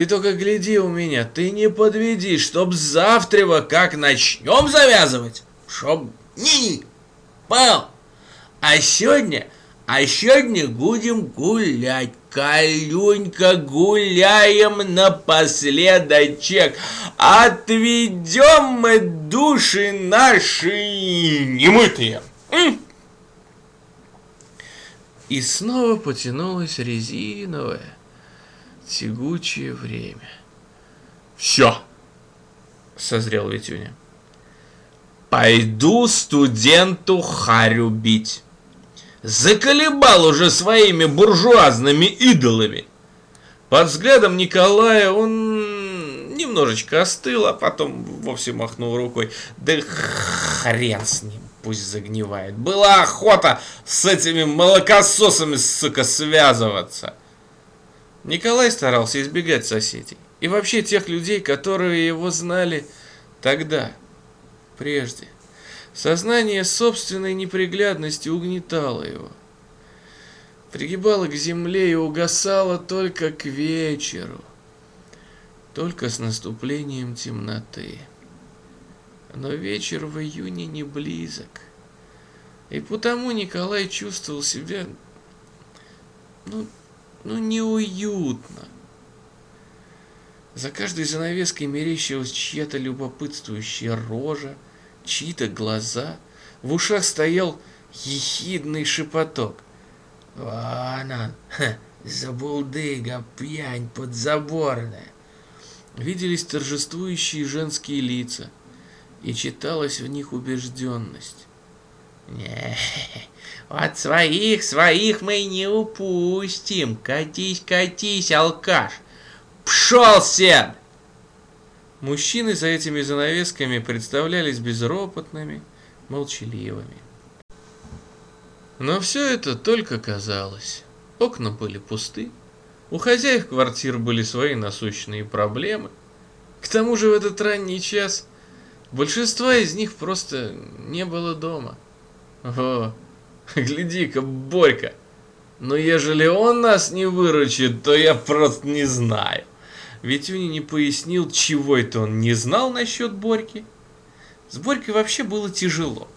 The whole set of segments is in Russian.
Ты только гляди у меня, ты не подведи, чтоб завтра как начнем завязывать, чтоб не-не, понял? А сегодня, а сегодня будем гулять, Калюнька, гуляем напоследочек, отведем мы души наши немытые. И снова потянулась резиновая тягучее время. Все, созрел Витюня. Пойду студенту харю бить. Заколебал уже своими буржуазными идолами. Под взглядом Николая он немножечко остыл, а потом вовсе махнул рукой. Да хрен с ним, пусть загнивает. Была охота с этими молокососами, сука, связываться. Николай старался избегать соседей и вообще тех людей, которые его знали тогда, прежде. Сознание собственной неприглядности угнетало его. Пригибало к земле и угасало только к вечеру, только с наступлением темноты. Но вечер в июне не близок, и потому Николай чувствовал себя, ну, ну неуютно. За каждой занавеской мерещилась чья-то любопытствующая рожа, чьи-то глаза. В ушах стоял ехидный шепоток. «Вон он, ха, забулдыга, пьянь подзаборная!» Виделись торжествующие женские лица, и читалась в них убежденность. «Не, от своих, своих мы не упустим. Катись, катись, алкаш. Пшел всем! Мужчины за этими занавесками представлялись безропотными, молчаливыми. Но все это только казалось. Окна были пусты, у хозяев квартир были свои насущные проблемы. К тому же в этот ранний час большинства из них просто не было дома. О, Гляди-ка, Борька. Но ежели он нас не выручит, то я просто не знаю. Витюня не пояснил, чего это он не знал насчет Борьки. С Борькой вообще было тяжело.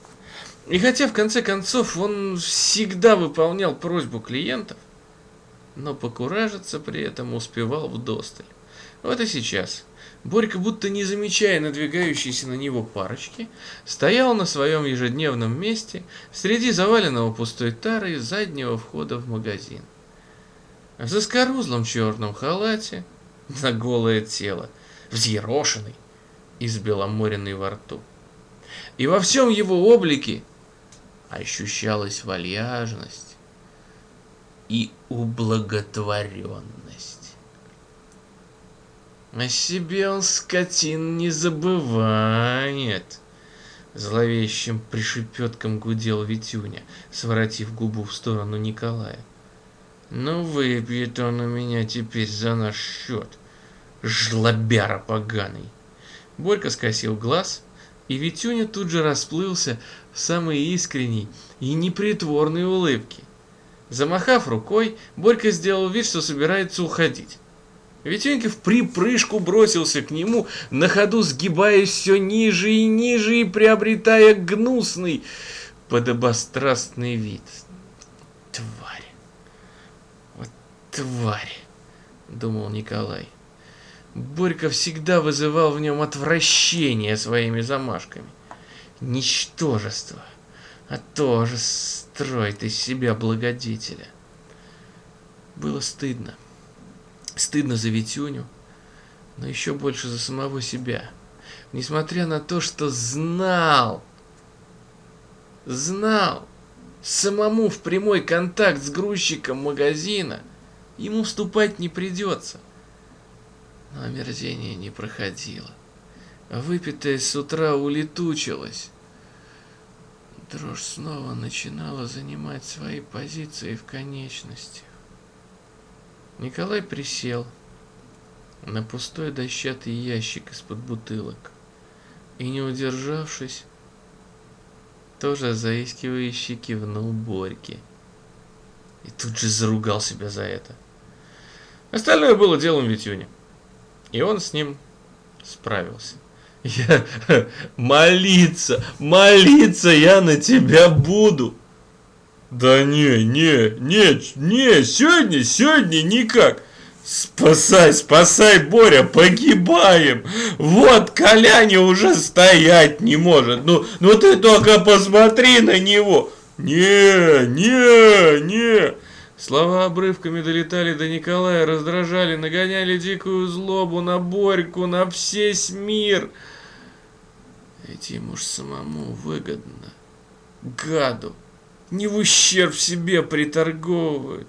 И хотя в конце концов он всегда выполнял просьбу клиентов, но покуражиться при этом успевал вдосталь. Вот и сейчас. Борька, будто не замечая надвигающейся на него парочки, стоял на своем ежедневном месте среди заваленного пустой тары заднего входа в магазин. В заскорузлом черном халате, на голое тело, взъерошенный и с беломоренной во рту. И во всем его облике ощущалась вальяжность и ублаготворенность. О себе он, скотин, не забывает. Зловещим пришепетком гудел Витюня, своротив губу в сторону Николая. Ну, выпьет он у меня теперь за наш счет, жлобяра поганый. Борька скосил глаз, и Витюня тут же расплылся в самой искренней и непритворной улыбке. Замахав рукой, Борька сделал вид, что собирается уходить. Витенька в припрыжку бросился к нему, на ходу сгибаясь все ниже и ниже и приобретая гнусный, подобострастный вид. Тварь! Вот тварь! Думал Николай. Борька всегда вызывал в нем отвращение своими замашками. Ничтожество, а тоже строит из себя благодетеля. Было стыдно. Стыдно за Витюню, но еще больше за самого себя. Несмотря на то, что знал, знал, самому в прямой контакт с грузчиком магазина ему вступать не придется. Но омерзение не проходило. Выпитое с утра улетучилось. Дрожь снова начинала занимать свои позиции в конечности. Николай присел на пустой дощатый ящик из-под бутылок и, не удержавшись, тоже заискивающе кивнул Борьке. И тут же заругал себя за это. Остальное было делом Витюни. И он с ним справился. Я молиться, молиться я на тебя буду. Да не, не, не, не, сегодня, сегодня никак. Спасай, спасай, Боря, погибаем. Вот Коляне уже стоять не может. Ну, ну ты только посмотри на него. Не, не, не. Слова обрывками долетали до Николая, раздражали, нагоняли дикую злобу на Борьку, на весь мир. Ведь ему ж самому выгодно. Гаду. Не в ущерб себе приторговывают.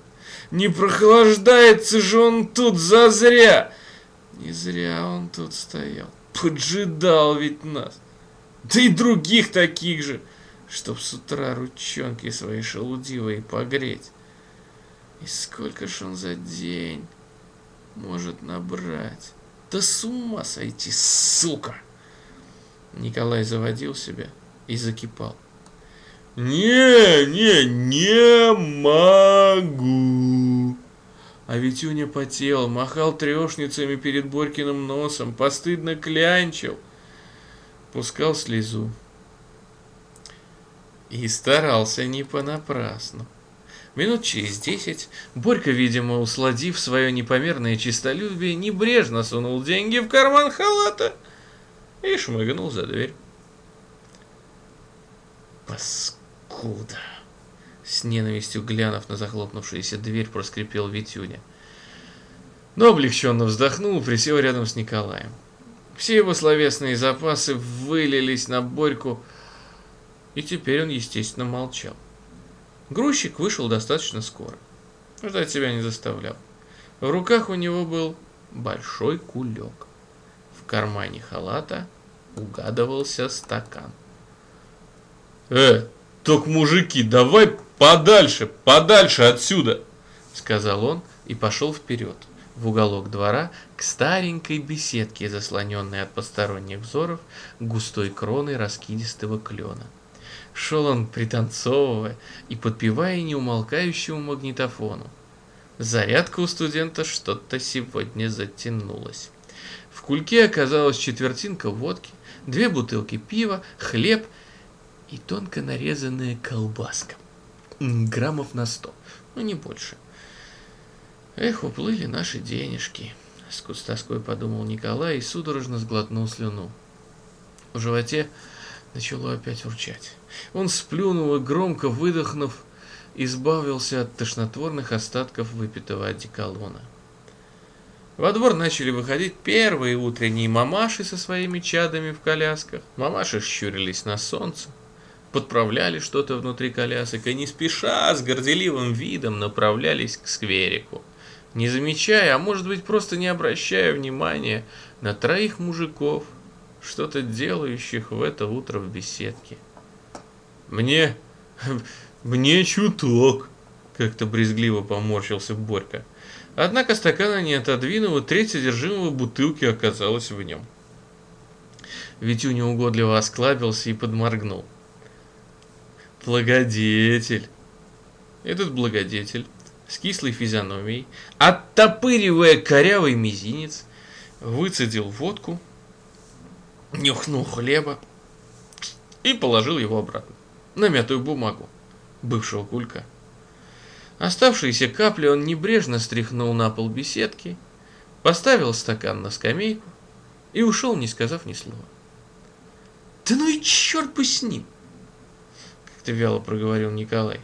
Не прохлаждается же он тут зазря. Не зря он тут стоял. Поджидал ведь нас. Да и других таких же, чтоб с утра ручонки свои шелудивые погреть. И сколько ж он за день может набрать? Да с ума сойти, сука! Николай заводил себя и закипал. «Не, не, не могу!» А Витюня потел, махал трешницами перед Борькиным носом, постыдно клянчил, пускал слезу. И старался не понапрасну. Минут через десять Борька, видимо, усладив свое непомерное честолюбие, небрежно сунул деньги в карман халата и шмыгнул за дверь. Паскуда! С ненавистью глянув на захлопнувшуюся дверь, проскрипел Витюня. Но облегченно вздохнул присел рядом с Николаем. Все его словесные запасы вылились на Борьку, и теперь он, естественно, молчал. Грузчик вышел достаточно скоро. Ждать себя не заставлял. В руках у него был большой кулек. В кармане халата угадывался стакан. «Э, только мужики, давай подальше, подальше отсюда!» Сказал он и пошел вперед, в уголок двора, к старенькой беседке, заслоненной от посторонних взоров густой кроной раскидистого клена. Шел он, пританцовывая и подпевая неумолкающему магнитофону. Зарядка у студента что-то сегодня затянулась. В кульке оказалась четвертинка водки, две бутылки пива, хлеб и тонко нарезанная колбаска. Граммов на сто, но не больше. Эх, уплыли наши денежки, с тоской подумал Николай и судорожно сглотнул слюну. В животе начало опять урчать. Он сплюнул и громко выдохнув, избавился от тошнотворных остатков выпитого одеколона. Во двор начали выходить первые утренние мамаши со своими чадами в колясках. Мамаши щурились на солнце, подправляли что-то внутри колясок и не спеша, с горделивым видом направлялись к скверику, не замечая, а может быть просто не обращая внимания на троих мужиков, что-то делающих в это утро в беседке. Мне... мне чуток, как-то брезгливо поморщился Борька. Однако стакана не отодвинул, и треть содержимого бутылки оказалась в нем. Витюня угодливо осклабился и подморгнул. Благодетель. Этот благодетель с кислой физиономией, оттопыривая корявый мизинец, выцедил водку, нюхнул хлеба и положил его обратно на мятую бумагу бывшего кулька. Оставшиеся капли он небрежно стряхнул на пол беседки, поставил стакан на скамейку и ушел, не сказав ни слова. «Да ну и черт бы с ним!» Как-то вяло проговорил Николай.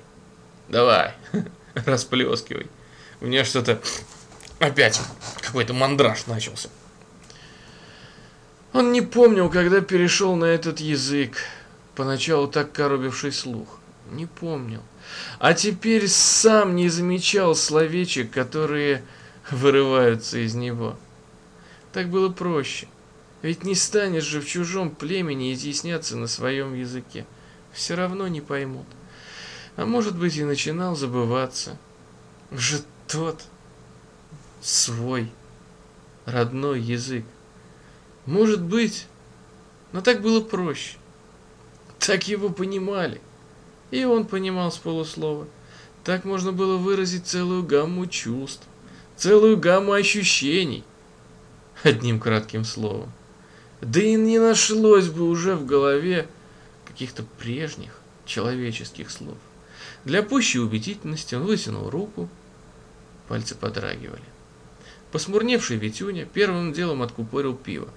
«Давай, расплескивай. У меня что-то опять какой-то мандраж начался». Он не помнил, когда перешел на этот язык, поначалу так коробивший слух. Не помнил. А теперь сам не замечал словечек, которые вырываются из него. Так было проще. Ведь не станешь же в чужом племени изъясняться на своем языке. Все равно не поймут. А может быть и начинал забываться. Уже тот свой родной язык. Может быть, но так было проще. Так его понимали. И он понимал с полуслова. Так можно было выразить целую гамму чувств, целую гамму ощущений. одним кратким словом. Да и не нашлось бы уже в голове каких-то прежних человеческих слов. Для пущей убедительности он вытянул руку, пальцы подрагивали. Посмурневший Витюня первым делом откупорил пиво,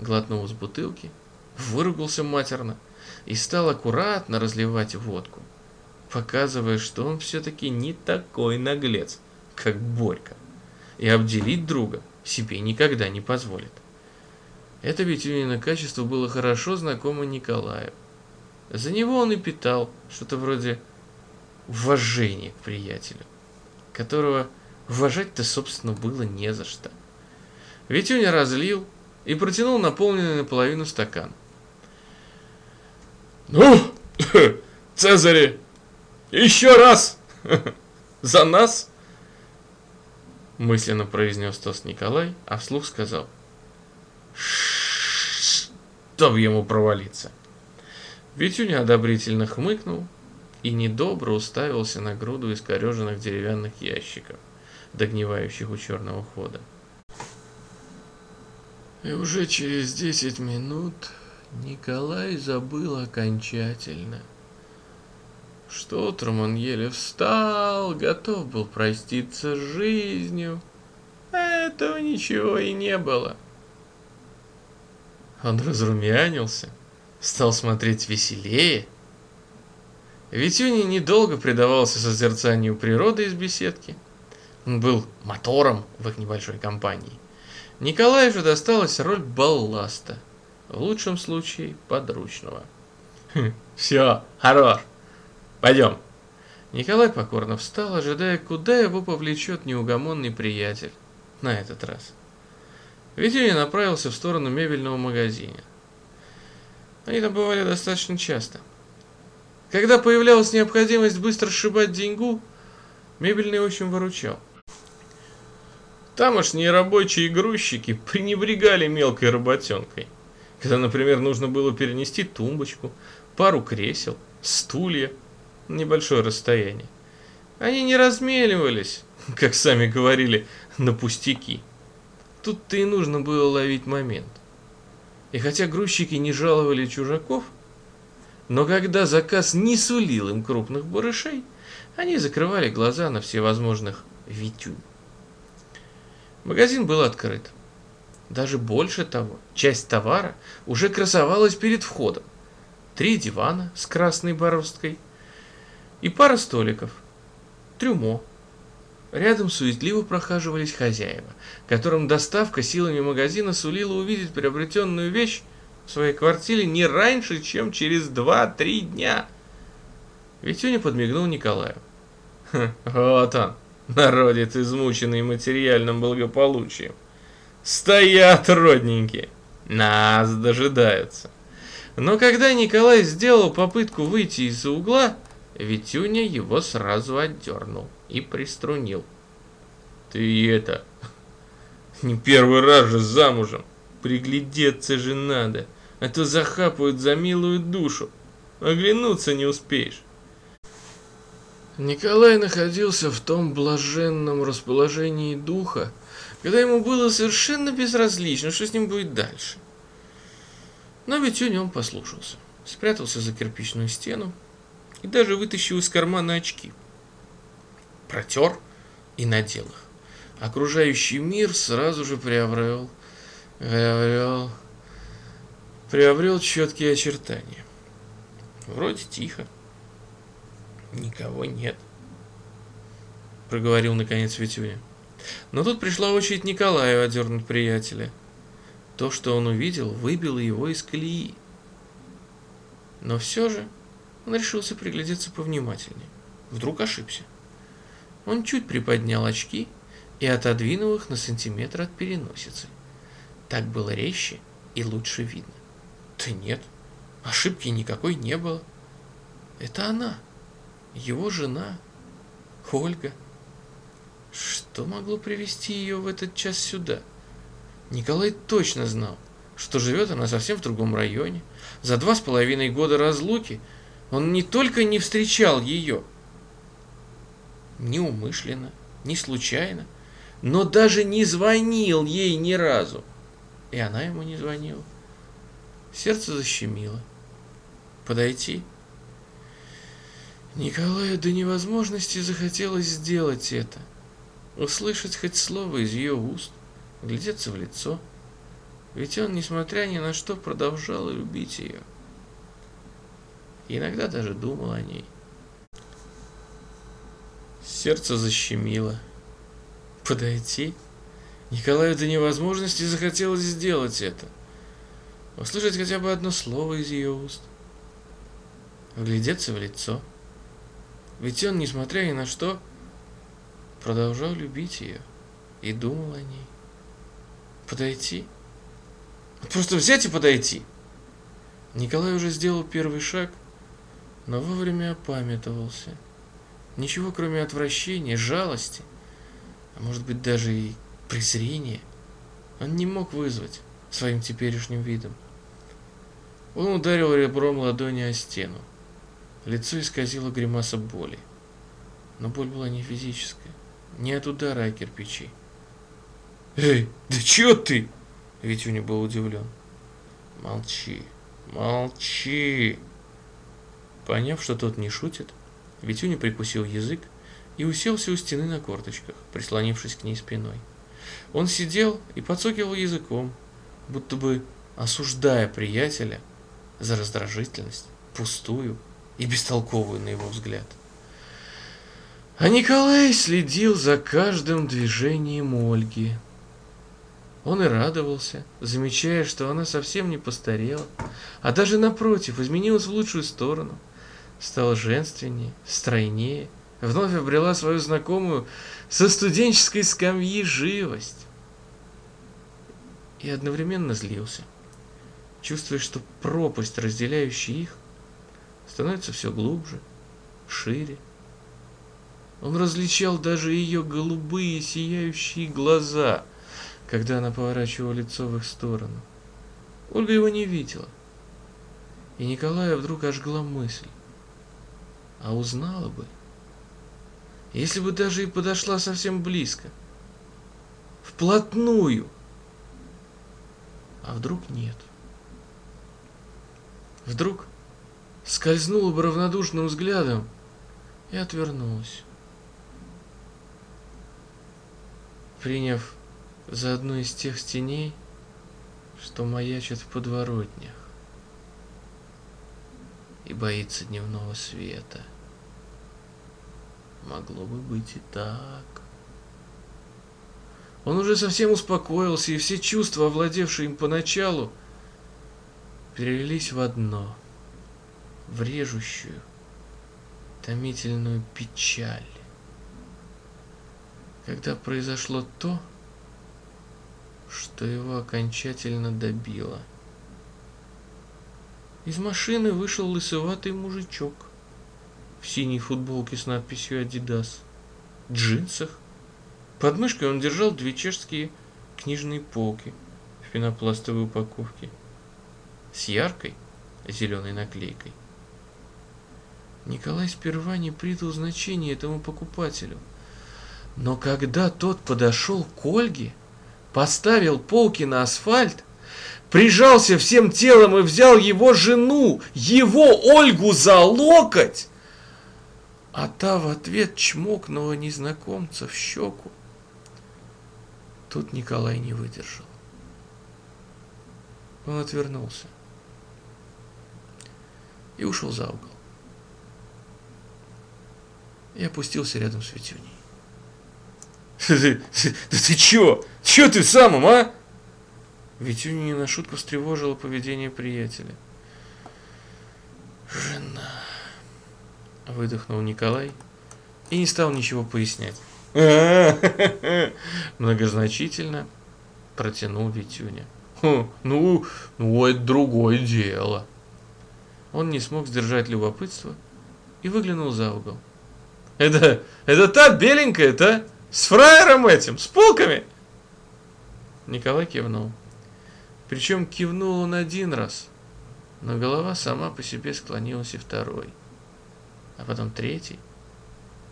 глотнул из бутылки, выругался матерно и стал аккуратно разливать водку, показывая, что он все-таки не такой наглец, как Борька, и обделить друга себе никогда не позволит. Это Витюнина качество было хорошо знакомо Николаю. За него он и питал что-то вроде уважения к приятелю, которого уважать-то, собственно, было не за что. Витюня разлил и протянул наполненный наполовину стакан. «Ну, Цезаре, еще раз! За нас!» Мысленно произнес тост Николай, а вслух сказал. «Чтоб ему провалиться!» Витюня одобрительно хмыкнул и недобро уставился на груду искореженных деревянных ящиков, догнивающих у черного хода. И уже через десять минут Николай забыл окончательно, что утром он еле встал, готов был проститься с жизнью, а этого ничего и не было. Он разрумянился, стал смотреть веселее. Витюни недолго предавался созерцанию природы из беседки. Он был мотором в их небольшой компании. Николаю же досталась роль балласта, в лучшем случае подручного. Все, хорош, пойдем. Николай покорно встал, ожидая, куда его повлечет неугомонный приятель на этот раз. Витюня направился в сторону мебельного магазина. Они там бывали достаточно часто. Когда появлялась необходимость быстро сшибать деньгу, мебельный очень выручал. Тамошние рабочие грузчики пренебрегали мелкой работенкой. Когда, например, нужно было перенести тумбочку, пару кресел, стулья на небольшое расстояние. Они не размеливались, как сами говорили, на пустяки. Тут-то и нужно было ловить момент. И хотя грузчики не жаловали чужаков, но когда заказ не сулил им крупных барышей, они закрывали глаза на всевозможных витюнь. Магазин был открыт. Даже больше того, часть товара уже красовалась перед входом. Три дивана с красной бороздкой и пара столиков. Трюмо. Рядом суетливо прохаживались хозяева, которым доставка силами магазина сулила увидеть приобретенную вещь в своей квартире не раньше, чем через 2-3 дня. Витюня подмигнул Николаю. «Вот он, народец, измученный материальным благополучием. Стоят, родненькие, нас дожидаются». Но когда Николай сделал попытку выйти из-за угла, Витюня его сразу отдернул и приструнил. «Ты это, не первый раз же замужем, приглядеться же надо, а то захапают за милую душу, оглянуться не успеешь». Николай находился в том блаженном расположении духа, когда ему было совершенно безразлично, что с ним будет дальше. Но Витюня он послушался, спрятался за кирпичную стену и даже вытащил из кармана очки. Протер и надел их. Окружающий мир сразу же приобрел, приобрел, приобрел четкие очертания. Вроде тихо. Никого нет. Проговорил наконец Витюня. Но тут пришла очередь Николаю одернуть приятеля. То, что он увидел, выбило его из колеи. Но все же он решился приглядеться повнимательнее. Вдруг ошибся. Он чуть приподнял очки и отодвинул их на сантиметр от переносицы. Так было резче и лучше видно. Да нет, ошибки никакой не было. Это она его жена, Ольга. Что могло привести ее в этот час сюда? Николай точно знал, что живет она совсем в другом районе. За два с половиной года разлуки он не только не встречал ее, неумышленно, не случайно, но даже не звонил ей ни разу. И она ему не звонила. Сердце защемило. Подойти? Николаю до невозможности захотелось сделать это. Услышать хоть слово из ее уст, глядеться в лицо. Ведь он, несмотря ни на что, продолжал любить ее. И иногда даже думал о ней. Сердце защемило. Подойти? Николаю до невозможности захотелось сделать это. Услышать хотя бы одно слово из ее уст. Вглядеться в лицо. Ведь он, несмотря ни на что, продолжал любить ее и думал о ней. Подойти? Просто взять и подойти. Николай уже сделал первый шаг, но вовремя опамятовался. Ничего, кроме отвращения, жалости, а может быть даже и презрения, он не мог вызвать своим теперешним видом. Он ударил ребром ладони о стену. Лицо исказило гримаса боли. Но боль была не физическая, не от удара о кирпичи. «Эй, да чё ты?» Витюня был удивлен. «Молчи, молчи!» Поняв, что тот не шутит, Витюня прикусил язык и уселся у стены на корточках, прислонившись к ней спиной. Он сидел и подсокивал языком, будто бы осуждая приятеля за раздражительность, пустую, и бестолковую на его взгляд. А Николай следил за каждым движением Ольги. Он и радовался, замечая, что она совсем не постарела, а даже напротив, изменилась в лучшую сторону, стала женственнее, стройнее, вновь обрела свою знакомую со студенческой скамьи живость. И одновременно злился, чувствуя, что пропасть, разделяющая их, становится все глубже, шире. Он различал даже ее голубые сияющие глаза, когда она поворачивала лицо в их сторону. Ольга его не видела. И Николая вдруг ожгла мысль. А узнала бы, если бы даже и подошла совсем близко, вплотную. А вдруг нет? Вдруг скользнула бы равнодушным взглядом и отвернулась. Приняв за одну из тех теней, что маячит в подворотнях и боится дневного света. Могло бы быть и так. Он уже совсем успокоился, и все чувства, овладевшие им поначалу, перелились в одно — в режущую, томительную печаль. Когда произошло то, что его окончательно добило. Из машины вышел лысоватый мужичок в синей футболке с надписью «Адидас», джинсах. Под мышкой он держал две чешские книжные полки в пенопластовой упаковке с яркой зеленой наклейкой. Николай сперва не придал значения этому покупателю. Но когда тот подошел к Ольге, поставил полки на асфальт, прижался всем телом и взял его жену, его Ольгу за локоть, а та в ответ чмокнула незнакомца в щеку. Тут Николай не выдержал. Он отвернулся и ушел за угол и опустился рядом с Витюней. Да ты чё? Чё ты самым, а? Витюню не на шутку встревожило поведение приятеля. Жена. Выдохнул Николай и не стал ничего пояснять. Многозначительно протянул Витюня. Ну, ну, это другое дело. Он не смог сдержать любопытство и выглянул за угол. Это, это та беленькая-то? С фраером этим, с полками? Николай кивнул. Причем кивнул он один раз, но голова сама по себе склонилась и второй. А потом третий.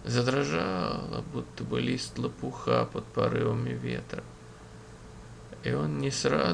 Задрожала, будто бы лист лопуха под порывами ветра. И он не сразу